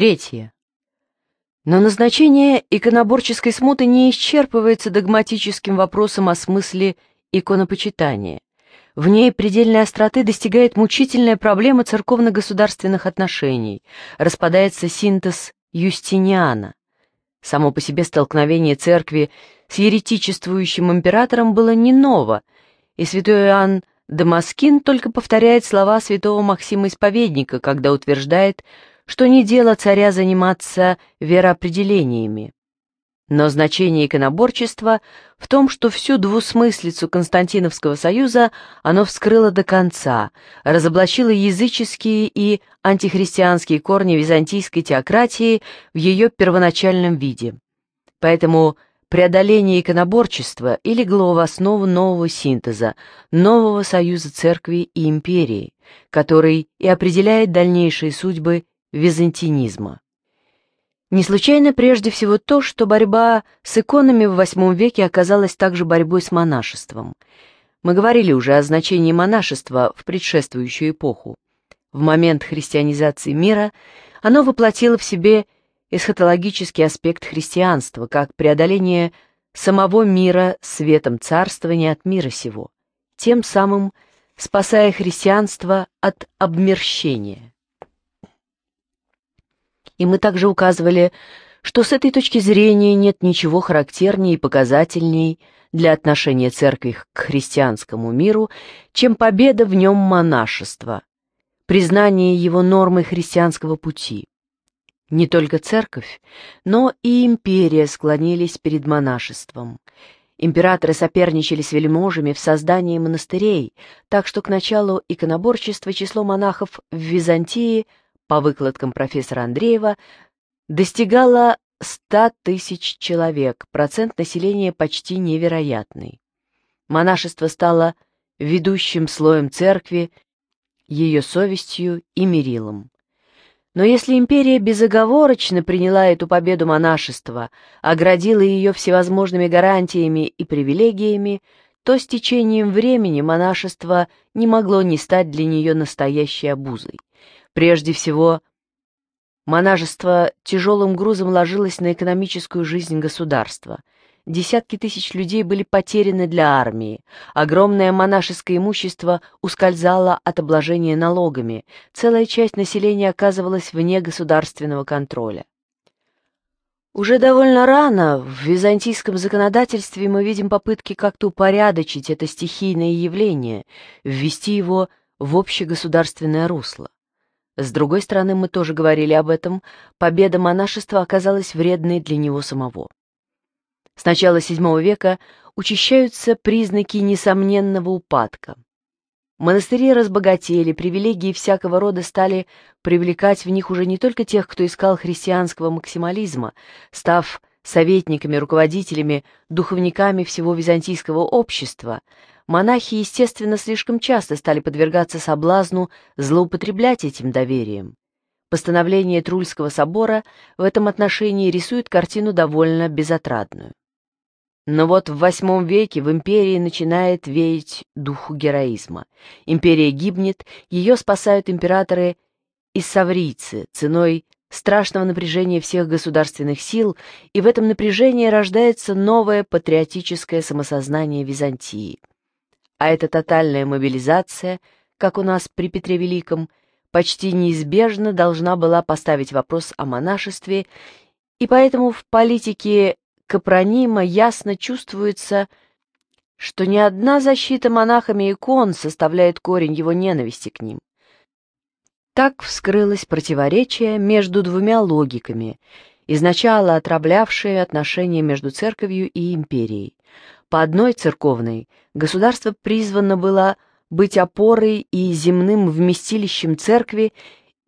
Третье. Но назначение иконоборческой смуты не исчерпывается догматическим вопросом о смысле иконопочитания. В ней предельной остроты достигает мучительная проблема церковно-государственных отношений, распадается синтез Юстиниана. Само по себе столкновение церкви с еретичествующим императором было не ново, и святой Иоанн Дамаскин только повторяет слова святого Максима Исповедника, когда утверждает, что не дело царя заниматься вероопределениями. Но значение иконоборчества в том, что всю двусмыслицу Константиновского союза оно вскрыло до конца, разоблачило языческие и антихристианские корни византийской теократии в ее первоначальном виде. Поэтому преодоление иконоборчества и легло в основу нового синтеза, нового союза церкви и империи, который и определяет дальнейшие судьбы византинизма. Не случайно прежде всего то, что борьба с иконами в VIII веке оказалась также борьбой с монашеством. Мы говорили уже о значении монашества в предшествующую эпоху. В момент христианизации мира оно воплотило в себе эсхатологический аспект христианства, как преодоление самого мира светом царствования от мира сего, тем самым спасая христианство от обмерщения и мы также указывали, что с этой точки зрения нет ничего характернее и показательней для отношения церкви к христианскому миру, чем победа в нем монашества, признание его нормой христианского пути. Не только церковь, но и империя склонились перед монашеством. Императоры соперничали с вельможами в создании монастырей, так что к началу иконоборчества число монахов в Византии – по выкладкам профессора Андреева, достигала 100 тысяч человек, процент населения почти невероятный. Монашество стало ведущим слоем церкви, ее совестью и мерилом. Но если империя безоговорочно приняла эту победу монашества, оградила ее всевозможными гарантиями и привилегиями, то с течением времени монашество не могло не стать для нее настоящей обузой. Прежде всего, монашество тяжелым грузом ложилось на экономическую жизнь государства. Десятки тысяч людей были потеряны для армии, огромное монашеское имущество ускользало от обложения налогами, целая часть населения оказывалась вне государственного контроля. Уже довольно рано в византийском законодательстве мы видим попытки как-то упорядочить это стихийное явление, ввести его в общегосударственное русло. С другой стороны, мы тоже говорили об этом, победа монашества оказалась вредной для него самого. С начала VII века учащаются признаки несомненного упадка. Монастыри разбогатели, привилегии всякого рода стали привлекать в них уже не только тех, кто искал христианского максимализма, став советниками, руководителями, духовниками всего византийского общества – монахи, естественно, слишком часто стали подвергаться соблазну злоупотреблять этим доверием. Постановление Трульского собора в этом отношении рисует картину довольно безотрадную. Но вот в VIII веке в империи начинает веять духу героизма. Империя гибнет, ее спасают императоры и саврийцы ценой страшного напряжения всех государственных сил, и в этом напряжении рождается новое патриотическое самосознание Византии а эта тотальная мобилизация, как у нас при Петре Великом, почти неизбежно должна была поставить вопрос о монашестве, и поэтому в политике Капронима ясно чувствуется, что ни одна защита монахами икон составляет корень его ненависти к ним. Так вскрылось противоречие между двумя логиками, изначально отравлявшие отношения между церковью и империей. По одной церковной государство призвано было быть опорой и земным вместилищем церкви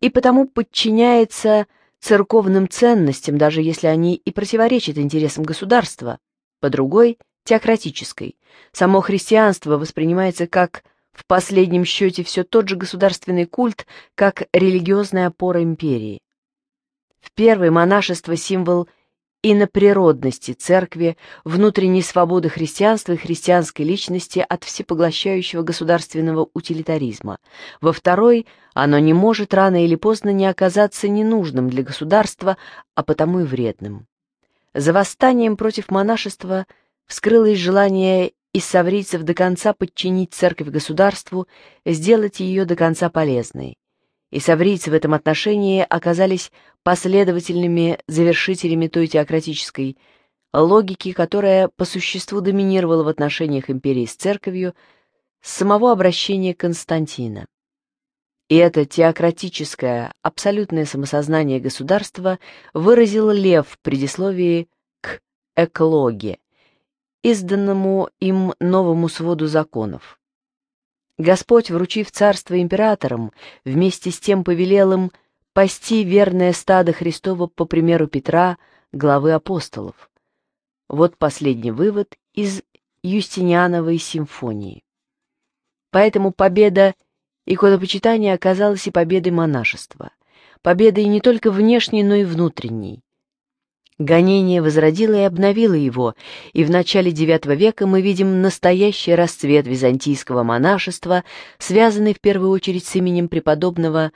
и потому подчиняется церковным ценностям, даже если они и противоречат интересам государства, по другой – теократической. Само христианство воспринимается как в последнем счете все тот же государственный культ, как религиозная опора империи. В первой монашество – символ – иноприродности церкви, внутренней свободы христианства и христианской личности от всепоглощающего государственного утилитаризма. Во второй, оно не может рано или поздно не оказаться ненужным для государства, а потому и вредным. За восстанием против монашества вскрылось желание иссаврийцев до конца подчинить церковь государству, сделать ее до конца полезной и саврийцы в этом отношении оказались последовательными завершителями той теократической логики, которая по существу доминировала в отношениях империи с церковью с самого обращения Константина. И это теократическое, абсолютное самосознание государства выразил Лев в предисловии к «Эклоге», изданному им новому своду законов. Господь, вручив царство императорам, вместе с тем повелел им пасти верное стадо Христово по примеру Петра, главы апостолов. Вот последний вывод из Юстиниановой симфонии. Поэтому победа иконопочитания оказалась и победой монашества, победой не только внешней, но и внутренней. Гонение возродило и обновило его, и в начале IX века мы видим настоящий расцвет византийского монашества, связанный в первую очередь с именем преподобного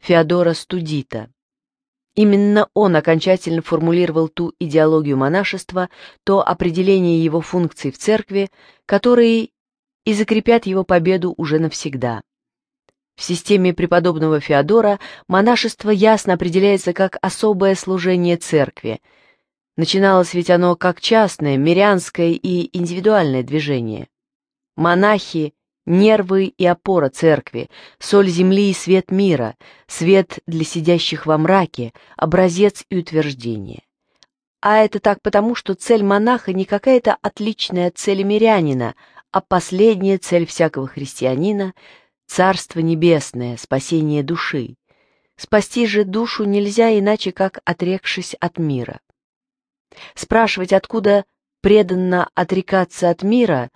Феодора Студита. Именно он окончательно формулировал ту идеологию монашества, то определение его функций в церкви, которые и закрепят его победу уже навсегда. В системе преподобного Феодора монашество ясно определяется как особое служение церкви – Начиналось ведь оно как частное, мирянское и индивидуальное движение. Монахи — нервы и опора церкви, соль земли и свет мира, свет для сидящих во мраке, образец и утверждение. А это так потому, что цель монаха не какая-то отличная от цели мирянина, а последняя цель всякого христианина — Царство Небесное, спасение души. Спасти же душу нельзя иначе, как отрекшись от мира. Спрашивать, откуда преданно отрекаться от мира,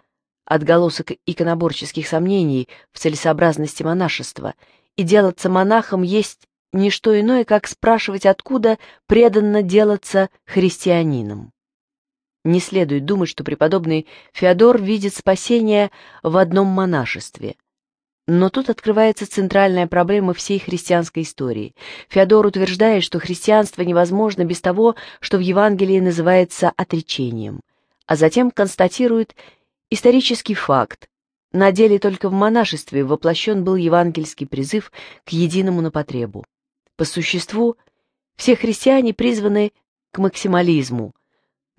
отголосок иконоборческих сомнений в целесообразности монашества, и делаться монахом есть не что иное, как спрашивать, откуда преданно делаться христианином. Не следует думать, что преподобный Феодор видит спасение в одном монашестве – но тут открывается центральная проблема всей христианской истории. Феодор утверждает, что христианство невозможно без того, что в Евангелии называется отречением, а затем констатирует исторический факт. На деле только в монашестве воплощен был евангельский призыв к единому на потребу. По существу, все христиане призваны к максимализму,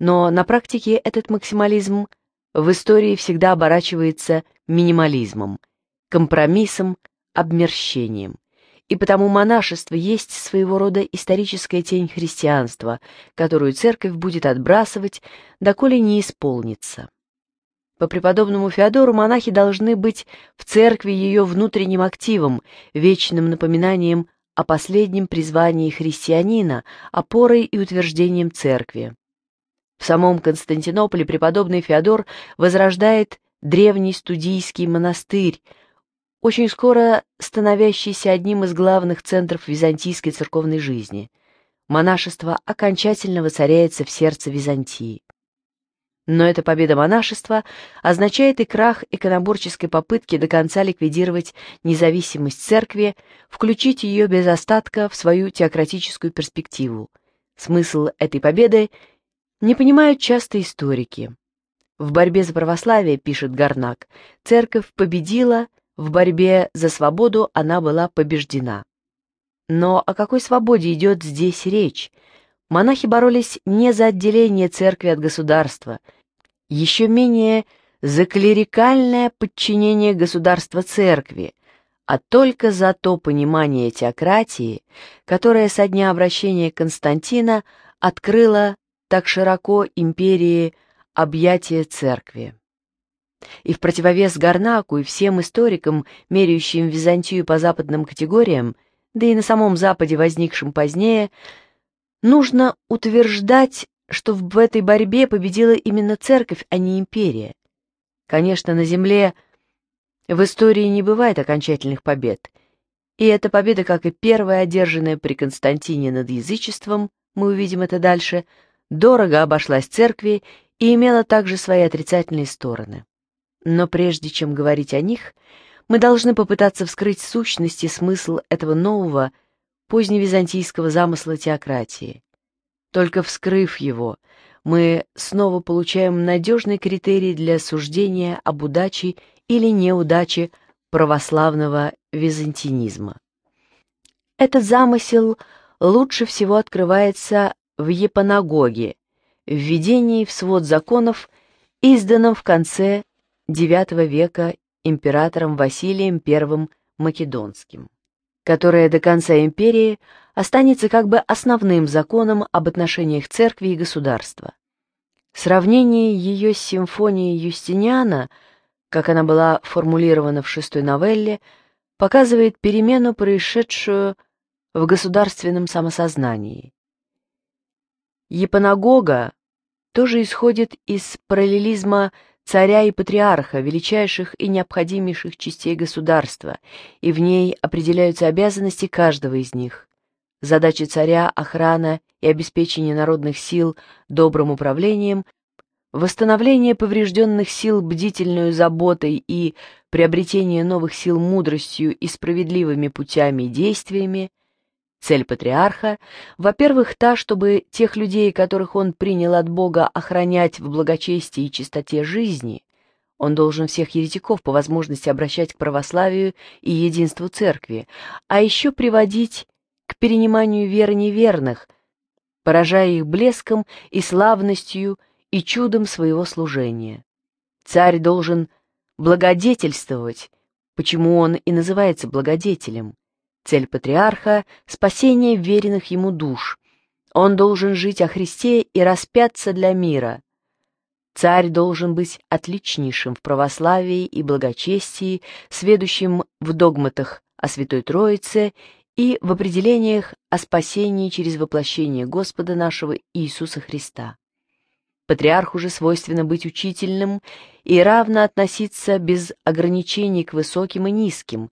но на практике этот максимализм в истории всегда оборачивается минимализмом – компромиссом, обмерщением. И потому монашество есть своего рода историческая тень христианства, которую церковь будет отбрасывать, доколе не исполнится. По преподобному Феодору монахи должны быть в церкви ее внутренним активом, вечным напоминанием о последнем призвании христианина, опорой и утверждением церкви. В самом Константинополе преподобный Феодор возрождает древний студийский монастырь, очень скоро становящийся одним из главных центров византийской церковной жизни. Монашество окончательно воцаряется в сердце Византии. Но эта победа монашества означает и крах иконоборческой попытки до конца ликвидировать независимость церкви, включить ее без остатка в свою теократическую перспективу. Смысл этой победы не понимают часто историки. В борьбе за православие, пишет Гарнак, церковь победила – в борьбе за свободу она была побеждена. Но о какой свободе идет здесь речь? Монахи боролись не за отделение церкви от государства, еще менее за клерикальное подчинение государства церкви, а только за то понимание теократии, которое со дня обращения Константина открыло так широко империи объятия церкви. И в противовес Гарнаку и всем историкам, меряющим Византию по западным категориям, да и на самом Западе, возникшем позднее, нужно утверждать, что в этой борьбе победила именно церковь, а не империя. Конечно, на земле в истории не бывает окончательных побед, и эта победа, как и первая, одержанная при Константине над язычеством, мы увидим это дальше, дорого обошлась церкви и имела также свои отрицательные стороны. Но прежде чем говорить о них, мы должны попытаться вскрыть сущность и смысл этого нового, поздневизантийского замысла теократии. Только вскрыв его, мы снова получаем надежный критерий для суждения об удаче или неудаче православного византинизма. Этот замысел лучше всего открывается в Епанагоге, введении в свод законов, изданном в конце IX века императором Василием I Македонским, которая до конца империи останется как бы основным законом об отношениях церкви и государства. Сравнение ее с симфонией Юстиниана, как она была формулирована в шестой новелле, показывает перемену, происшедшую в государственном самосознании. Епанагога тоже исходит из параллелизма царя и патриарха, величайших и необходимейших частей государства, и в ней определяются обязанности каждого из них. Задачи царя, охрана и обеспечение народных сил добрым управлением, восстановление поврежденных сил бдительной заботой и приобретение новых сил мудростью и справедливыми путями и действиями, Цель патриарха, во-первых, та, чтобы тех людей, которых он принял от Бога охранять в благочестии и чистоте жизни, он должен всех еретиков по возможности обращать к православию и единству церкви, а еще приводить к перениманию веры неверных, поражая их блеском и славностью и чудом своего служения. Царь должен благодетельствовать, почему он и называется благодетелем, Цель патриарха — спасение веренных ему душ. Он должен жить о Христе и распяться для мира. Царь должен быть отличнейшим в православии и благочестии, сведущим в догматах о Святой Троице и в определениях о спасении через воплощение Господа нашего Иисуса Христа. Патриарху же свойственно быть учительным и равно относиться без ограничений к высоким и низким,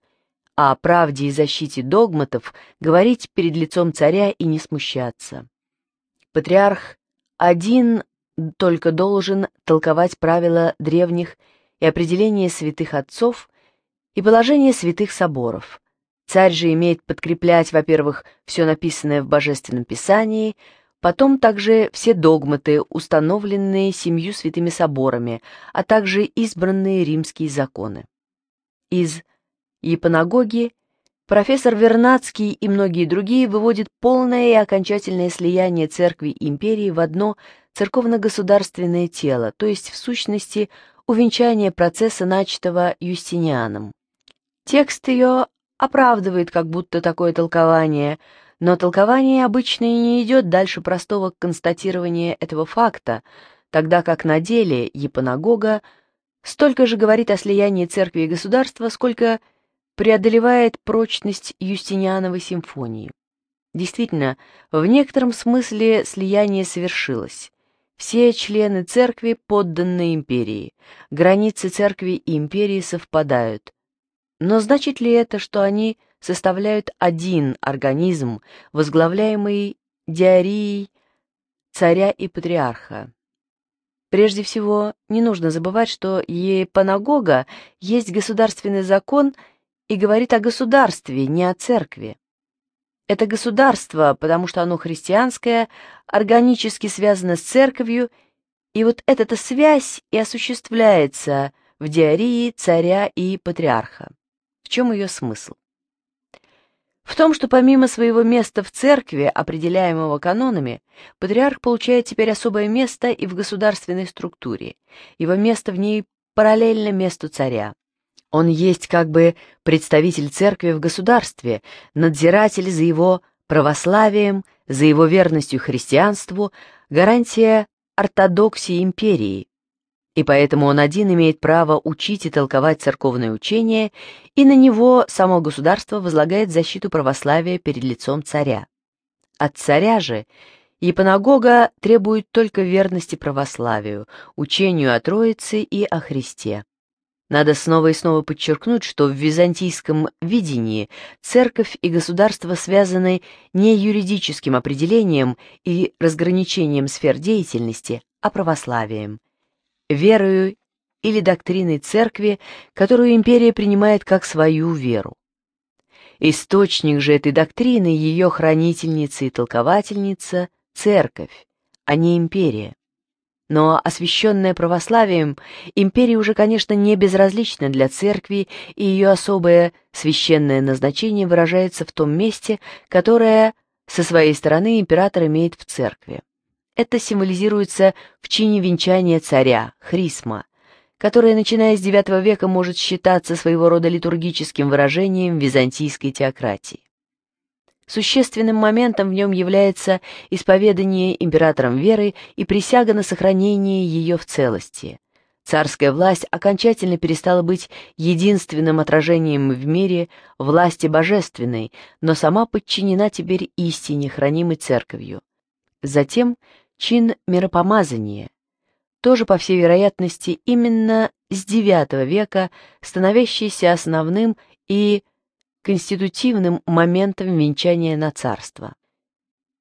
о правде и защите догматов, говорить перед лицом царя и не смущаться. Патриарх один только должен толковать правила древних и определение святых отцов и положение святых соборов. Царь же имеет подкреплять, во-первых, все написанное в Божественном Писании, потом также все догматы, установленные семью святыми соборами, а также избранные римские законы. Из и панагоги, профессор Вернадский и многие другие выводят полное и окончательное слияние церкви и империи в одно церковно-государственное тело, то есть в сущности увенчание процесса, начатого Юстинианом. Текст ее оправдывает как будто такое толкование, но толкование обычно и не идет дальше простого констатирования этого факта, тогда как на деле Епанагога столько же говорит о слиянии церкви и государства, сколько преодолевает прочность Юстиниановой симфонии. Действительно, в некотором смысле слияние совершилось. Все члены церкви подданы империи, границы церкви и империи совпадают. Но значит ли это, что они составляют один организм, возглавляемый диарией царя и патриарха? Прежде всего, не нужно забывать, что епанагога есть государственный закон – и говорит о государстве, не о церкви. Это государство, потому что оно христианское, органически связано с церковью, и вот эта связь и осуществляется в диарии царя и патриарха. В чем ее смысл? В том, что помимо своего места в церкви, определяемого канонами, патриарх получает теперь особое место и в государственной структуре. Его место в ней параллельно месту царя. Он есть как бы представитель церкви в государстве, надзиратель за его православием, за его верностью христианству, гарантия ортодоксии империи. И поэтому он один имеет право учить и толковать церковное учение, и на него само государство возлагает защиту православия перед лицом царя. От царя же епанагога требует только верности православию, учению о Троице и о Христе. Надо снова и снова подчеркнуть, что в византийском видении церковь и государство связаны не юридическим определением и разграничением сфер деятельности, а православием, верою или доктриной церкви, которую империя принимает как свою веру. Источник же этой доктрины, ее хранительница и толковательница – церковь, а не империя. Но освященная православием, империя уже, конечно, не безразлична для церкви, и ее особое священное назначение выражается в том месте, которое со своей стороны император имеет в церкви. Это символизируется в чине венчания царя, хрисма, которое, начиная с IX века, может считаться своего рода литургическим выражением византийской теократии. Существенным моментом в нем является исповедание императором веры и присяга на сохранение ее в целости. Царская власть окончательно перестала быть единственным отражением в мире власти божественной, но сама подчинена теперь истине, хранимой церковью. Затем чин миропомазания, тоже, по всей вероятности, именно с IX века становящийся основным и конститутивным моментом венчания на царство.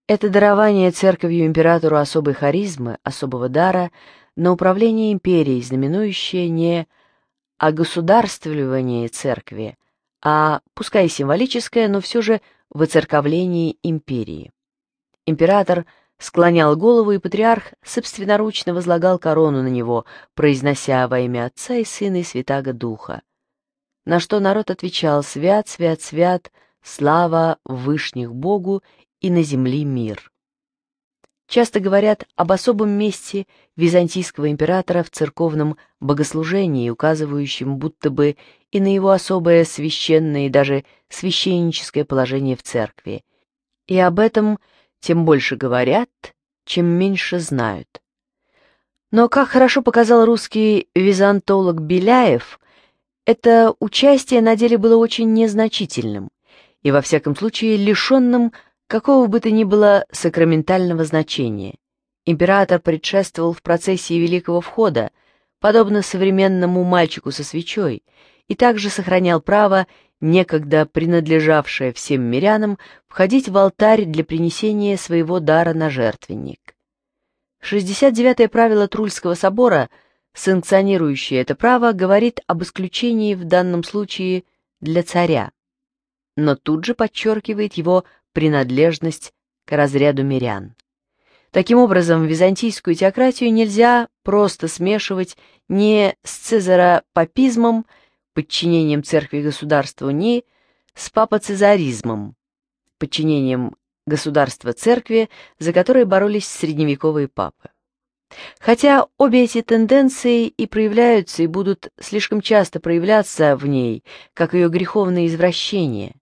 Это дарование церковью императору особой харизмы, особого дара, на управление империей, знаменующее не о государствливании церкви, а, пускай символическое, но все же воцерковлении империи. Император склонял голову, и патриарх собственноручно возлагал корону на него, произнося во имя Отца и Сына и Святаго Духа на что народ отвечал «Свят, свят, свят, слава Вышних Богу и на земли мир». Часто говорят об особом месте византийского императора в церковном богослужении, указывающем будто бы и на его особое священное и даже священническое положение в церкви. И об этом тем больше говорят, чем меньше знают. Но, как хорошо показал русский византолог Беляев, это участие на деле было очень незначительным и, во всяком случае, лишенным какого бы то ни было сакраментального значения. Император предшествовал в процессии Великого Входа, подобно современному мальчику со свечой, и также сохранял право, некогда принадлежавшее всем мирянам, входить в алтарь для принесения своего дара на жертвенник. 69-е правило Трульского собора – санкционирующее это право, говорит об исключении в данном случае для царя, но тут же подчеркивает его принадлежность к разряду мирян. Таким образом, византийскую теократию нельзя просто смешивать ни с цезаропапизмом, подчинением церкви государству, ни с папоцезаризмом, подчинением государства церкви, за которое боролись средневековые папы. Хотя обе эти тенденции и проявляются, и будут слишком часто проявляться в ней, как ее греховные извращения.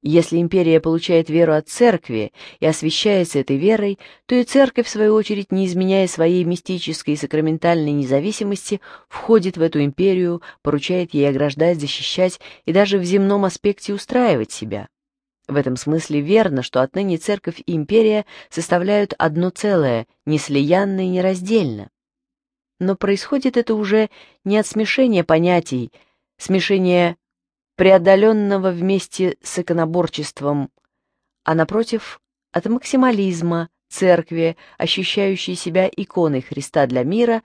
Если империя получает веру от церкви и освящается этой верой, то и церковь, в свою очередь, не изменяя своей мистической и сакраментальной независимости, входит в эту империю, поручает ей ограждать, защищать и даже в земном аспекте устраивать себя. В этом смысле верно, что отныне церковь и империя составляют одно целое, неслиянно и нераздельно. Но происходит это уже не от смешения понятий, смешения преодоленного вместе с иконоборчеством, а, напротив, от максимализма церкви, ощущающей себя иконой Христа для мира,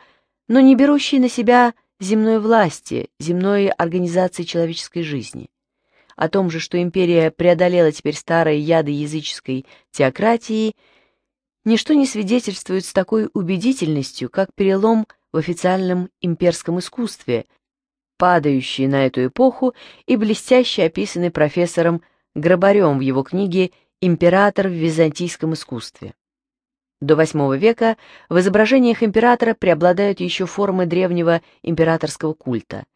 но не берущей на себя земной власти, земной организации человеческой жизни о том же, что империя преодолела теперь старые яды языческой теократии, ничто не свидетельствует с такой убедительностью, как перелом в официальном имперском искусстве, падающий на эту эпоху и блестяще описанный профессором Грабарем в его книге «Император в византийском искусстве». До VIII века в изображениях императора преобладают еще формы древнего императорского культа –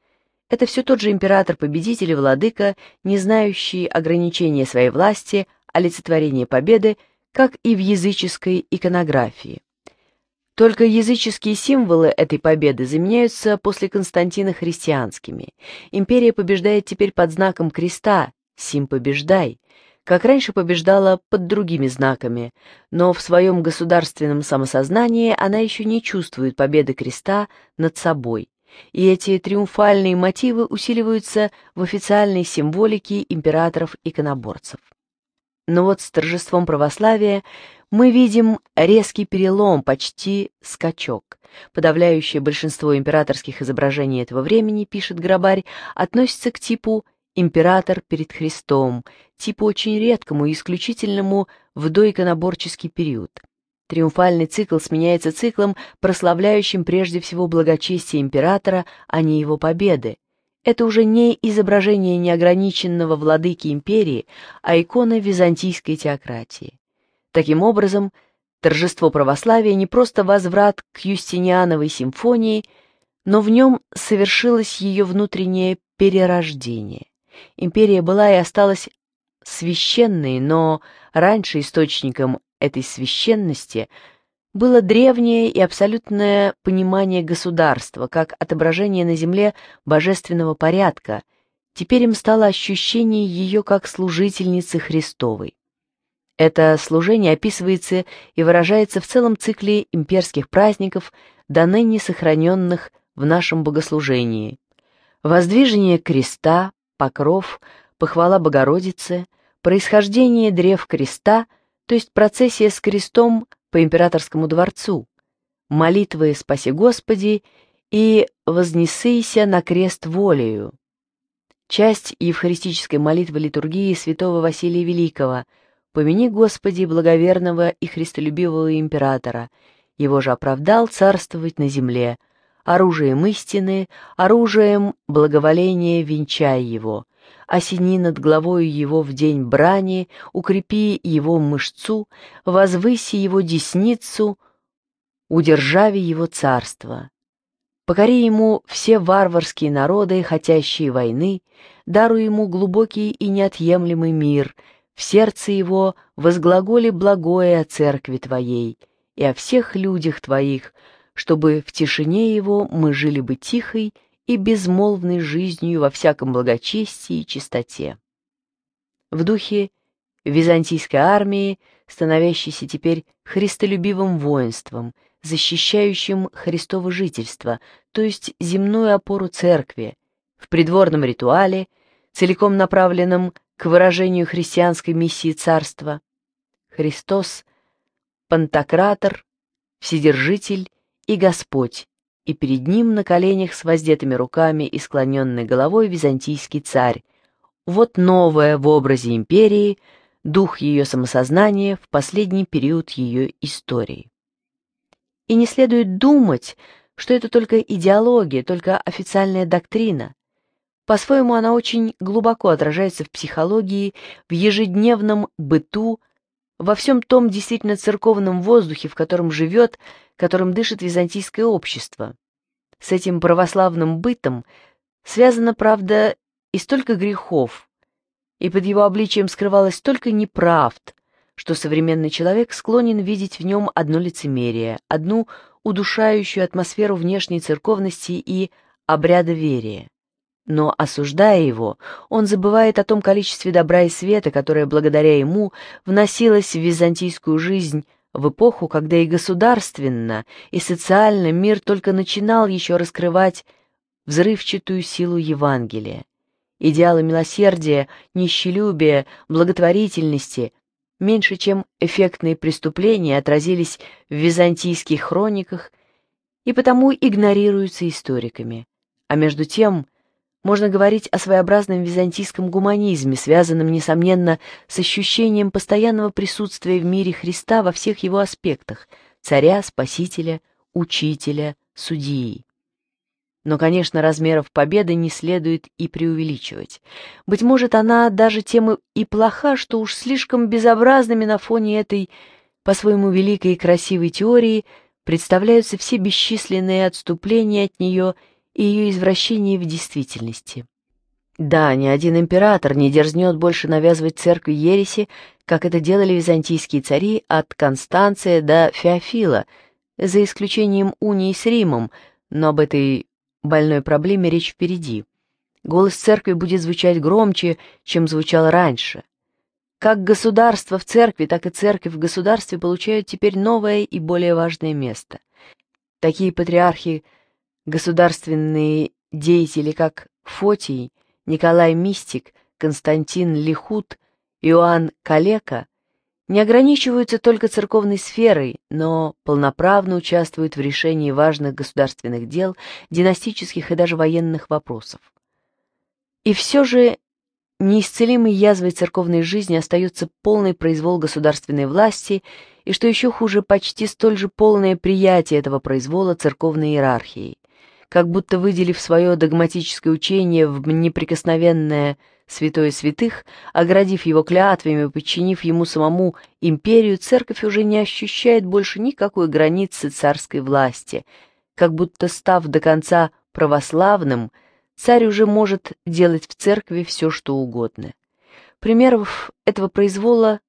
это все тот же император-победитель и владыка, не знающий ограничения своей власти, олицетворение победы, как и в языческой иконографии. Только языческие символы этой победы заменяются после Константина христианскими. Империя побеждает теперь под знаком креста «Сим побеждай», как раньше побеждала под другими знаками, но в своем государственном самосознании она еще не чувствует победы креста над собой. И эти триумфальные мотивы усиливаются в официальной символике императоров-иконоборцев. Но вот с торжеством православия мы видим резкий перелом, почти скачок. Подавляющее большинство императорских изображений этого времени, пишет Грабарь, относится к типу «император перед Христом», типу очень редкому и исключительному в доиконоборческий период – Триумфальный цикл сменяется циклом, прославляющим прежде всего благочестие императора, а не его победы. Это уже не изображение неограниченного владыки империи, а икона византийской теократии. Таким образом, торжество православия не просто возврат к Юстиниановой симфонии, но в нем совершилось ее внутреннее перерождение. Империя была и осталась священной, но раньше источником этой священности было древнее и абсолютное понимание государства как отображение на земле божественного порядка, теперь им стало ощущение ее как служительницы Христовой. Это служение описывается и выражается в целом цикле имперских праздников, до ныне сохраненных в нашем богослужении. Воздвижение креста, покров, похвала Богородицы, происхождение древ креста – то есть процессия с крестом по императорскому дворцу, молитвы «Спаси Господи» и «Вознесися на крест волею». Часть евхаристической молитвы литургии святого Василия Великого «Помяни Господи благоверного и христолюбивого императора», его же оправдал царствовать на земле, оружием истины, оружием благоволения венчай его, осени над головою его в день брани, укрепи его мышцу, возвыси его десницу, удержави его царство. Покори ему все варварские народы, хотящие войны, даруй ему глубокий и неотъемлемый мир, в сердце его возглаголи благое о церкви твоей и о всех людях твоих, чтобы в тишине его мы жили бы тихой и безмолвной жизнью во всяком благочестии и чистоте. В духе византийской армии, становящейся теперь христолюбивым воинством, защищающим Христово жительство, то есть земную опору церкви, в придворном ритуале, целиком направленном к выражению христианской миссии царства. Христос – пантократор, вседержитель и Господь, и перед ним на коленях с воздетыми руками и склоненной головой византийский царь. Вот новое в образе империи, дух ее самосознания в последний период ее истории. И не следует думать, что это только идеология, только официальная доктрина. По-своему она очень глубоко отражается в психологии, в ежедневном быту, во всем том действительно церковном воздухе, в котором живет, которым дышит византийское общество. С этим православным бытом связано, правда, и столько грехов, и под его обличием скрывалось столько неправд, что современный человек склонен видеть в нем одно лицемерие, одну удушающую атмосферу внешней церковности и обряда верия. Но, осуждая его, он забывает о том количестве добра и света, которое благодаря ему вносилось в византийскую жизнь в эпоху, когда и государственно, и социально мир только начинал еще раскрывать взрывчатую силу Евангелия. Идеалы милосердия, нищелюбия, благотворительности меньше чем эффектные преступления отразились в византийских хрониках и потому игнорируются историками. А между тем – можно говорить о своеобразном византийском гуманизме, связанном, несомненно, с ощущением постоянного присутствия в мире Христа во всех его аспектах – царя, спасителя, учителя, судьи. Но, конечно, размеров победы не следует и преувеличивать. Быть может, она даже тем и плоха, что уж слишком безобразными на фоне этой, по-своему, великой и красивой теории представляются все бесчисленные отступления от нее – и ее извращение в действительности. Да, ни один император не дерзнет больше навязывать церкви ереси, как это делали византийские цари от Констанция до Феофила, за исключением унии с Римом, но об этой больной проблеме речь впереди. Голос церкви будет звучать громче, чем звучал раньше. Как государство в церкви, так и церковь в государстве получают теперь новое и более важное место. Такие патриархи, Государственные деятели, как Фотий, Николай Мистик, Константин Лихут, Иоанн Калека, не ограничиваются только церковной сферой, но полноправно участвуют в решении важных государственных дел, династических и даже военных вопросов. И все же неисцелимой язвой церковной жизни остается полный произвол государственной власти и, что еще хуже, почти столь же полное приятие этого произвола церковной иерархией как будто выделив свое догматическое учение в неприкосновенное святое святых, оградив его клятвами, подчинив ему самому империю, церковь уже не ощущает больше никакой границы царской власти, как будто став до конца православным, царь уже может делать в церкви все, что угодно. Примеров этого произвола,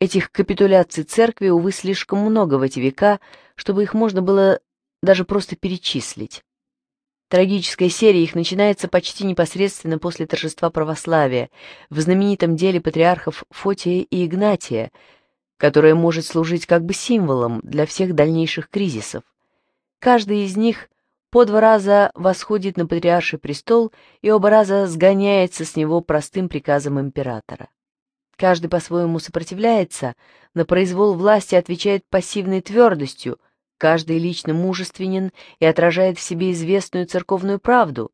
этих капитуляций церкви, увы, слишком много в эти века, чтобы их можно было даже просто перечислить. Трагическая серия их начинается почти непосредственно после торжества православия в знаменитом деле патриархов Фотия и Игнатия, которое может служить как бы символом для всех дальнейших кризисов. Каждый из них по два раза восходит на патриарший престол и оба раза сгоняется с него простым приказом императора. Каждый по-своему сопротивляется, на произвол власти отвечает пассивной твердостью – Каждый лично мужественен и отражает в себе известную церковную правду.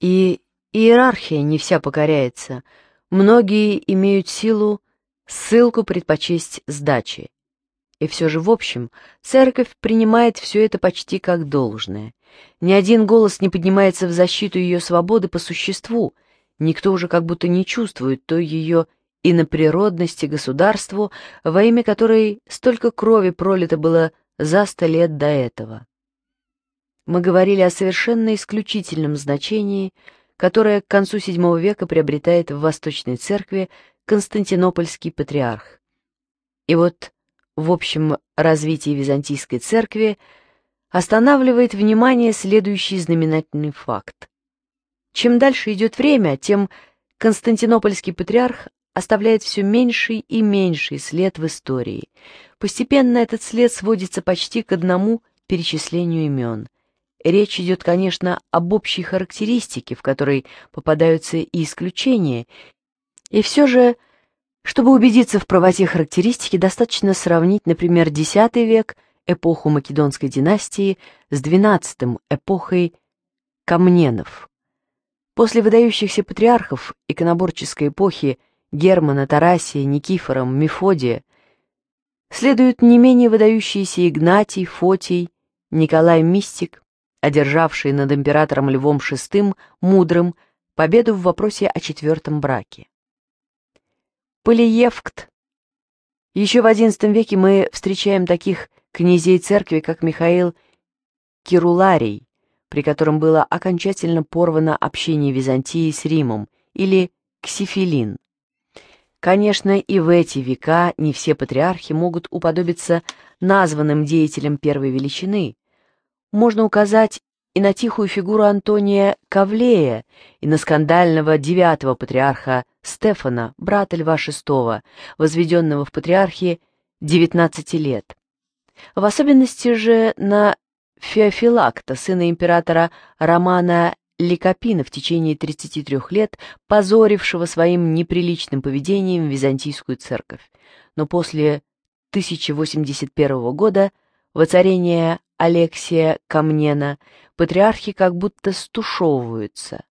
И иерархия не вся покоряется. Многие имеют силу ссылку предпочесть сдачи. И все же, в общем, церковь принимает все это почти как должное. Ни один голос не поднимается в защиту ее свободы по существу, никто уже как будто не чувствует той ее иноприродности государству, во имя которой столько крови пролито было за сто лет до этого. Мы говорили о совершенно исключительном значении, которое к концу VII века приобретает в Восточной Церкви Константинопольский патриарх. И вот в общем развитии Византийской Церкви останавливает внимание следующий знаменательный факт. Чем дальше идет время, тем Константинопольский патриарх оставляет все меньший и меньший след в истории. Постепенно этот след сводится почти к одному перечислению имен. Речь идет, конечно, об общей характеристике, в которой попадаются и исключения, и все же, чтобы убедиться в правоте характеристики, достаточно сравнить, например, X век, эпоху Македонской династии, с XII эпохой Камненов. После выдающихся патриархов иконоборческой эпохи Германа, Тарасия, Никифора, Мефодия следуют не менее выдающиеся Игнатий, Фотий, Николай Мистик, одержавший над императором Львом VI мудрым победу в вопросе о четвертом браке. Полиевкт. Еще в XI веке мы встречаем таких князей церкви, как Михаил Кируларий, при котором было окончательно порвано общение Византии с Римом, или Ксифилин, Конечно, и в эти века не все патриархи могут уподобиться названным деятелям первой величины. Можно указать и на тихую фигуру Антония Кавлея, и на скандального девятого патриарха Стефана, брата Льва VI, возведенного в патриархии 19 лет. В особенности же на Феофилакта, сына императора Романа Ликопина в течение 33 лет, позорившего своим неприличным поведением византийскую церковь. Но после 1081 года воцарение Алексия Камнена патриархи как будто стушевываются.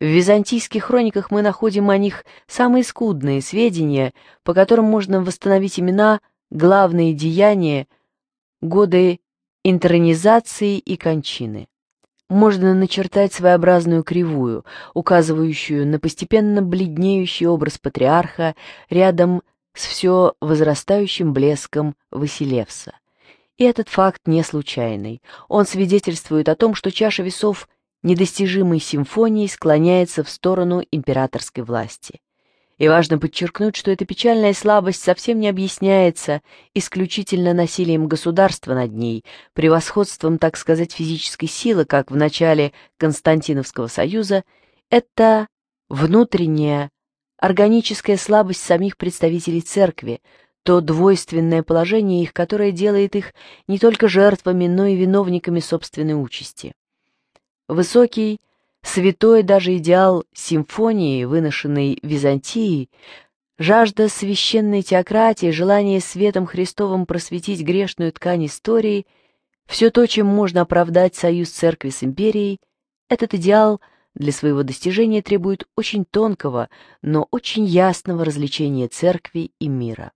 В византийских хрониках мы находим о них самые скудные сведения, по которым можно восстановить имена, главные деяния, годы интернизации и кончины можно начертать своеобразную кривую, указывающую на постепенно бледнеющий образ патриарха рядом с все возрастающим блеском Василевса. И этот факт не случайный. Он свидетельствует о том, что чаша весов недостижимой симфонии склоняется в сторону императорской власти. И важно подчеркнуть, что эта печальная слабость совсем не объясняется исключительно насилием государства над ней, превосходством, так сказать, физической силы, как в начале Константиновского союза, это внутренняя, органическая слабость самих представителей церкви, то двойственное положение их, которое делает их не только жертвами, но и виновниками собственной участи. Высокий, святой даже идеал симфонии, выношенной Византией, жажда священной теократии, желание светом Христовым просветить грешную ткань истории, все то, чем можно оправдать союз церкви с империей, этот идеал для своего достижения требует очень тонкого, но очень ясного развлечения церкви и мира.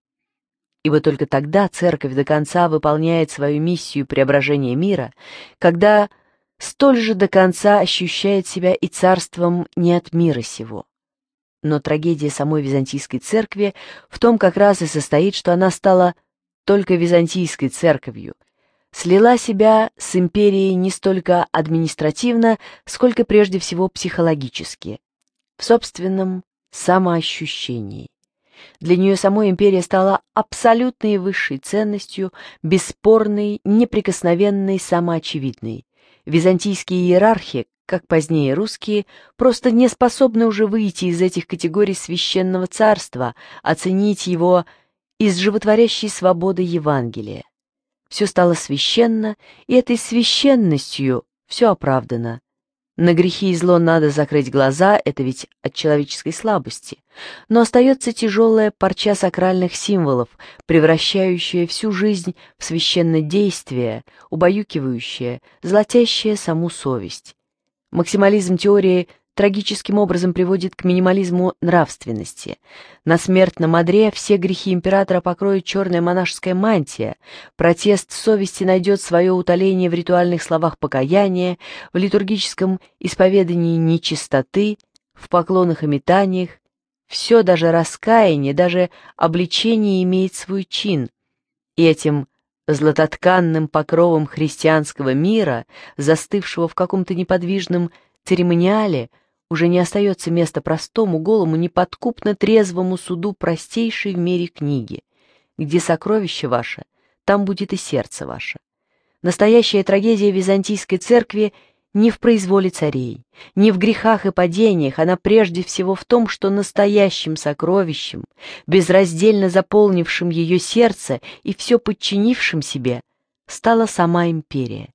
Ибо только тогда церковь до конца выполняет свою миссию преображения мира, когда столь же до конца ощущает себя и царством не от мира сего. Но трагедия самой Византийской церкви в том как раз и состоит, что она стала только Византийской церковью, слила себя с империей не столько административно, сколько прежде всего психологически, в собственном самоощущении. Для нее самой империя стала абсолютной высшей ценностью, бесспорной, неприкосновенной, самоочевидной. Византийские иерархи, как позднее русские, просто не способны уже выйти из этих категорий священного царства, оценить его из животворящей свободы Евангелия. Все стало священно, и этой священностью все оправдано. На грехи и зло надо закрыть глаза, это ведь от человеческой слабости. Но остается тяжелая парча сакральных символов, превращающая всю жизнь в священное действие, убаюкивающая, золотящее саму совесть. Максимализм теории трагическим образом приводит к минимализму нравственности. На смертном одре все грехи императора покроет черная монашеская мантия, протест совести найдет свое утоление в ритуальных словах покаяния, в литургическом исповедании нечистоты, в поклонах и метаниях. Все, даже раскаяние, даже обличение имеет свой чин. И этим – златотканным покровом христианского мира, застывшего в каком-то неподвижном церемониале, уже не остается места простому, голому, неподкупно трезвому суду простейшей в мире книги. Где сокровище ваше, там будет и сердце ваше. Настоящая трагедия Византийской церкви не в произволе царей, не в грехах и падениях, она прежде всего в том, что настоящим сокровищем, безраздельно заполнившим ее сердце и все подчинившим себе, стала сама империя,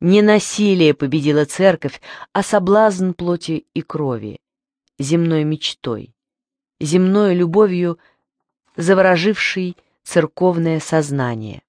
не насилие победила церковь, а соблазн плоти и крови, земной мечтой, земной любовью, заворожившей церковное сознание.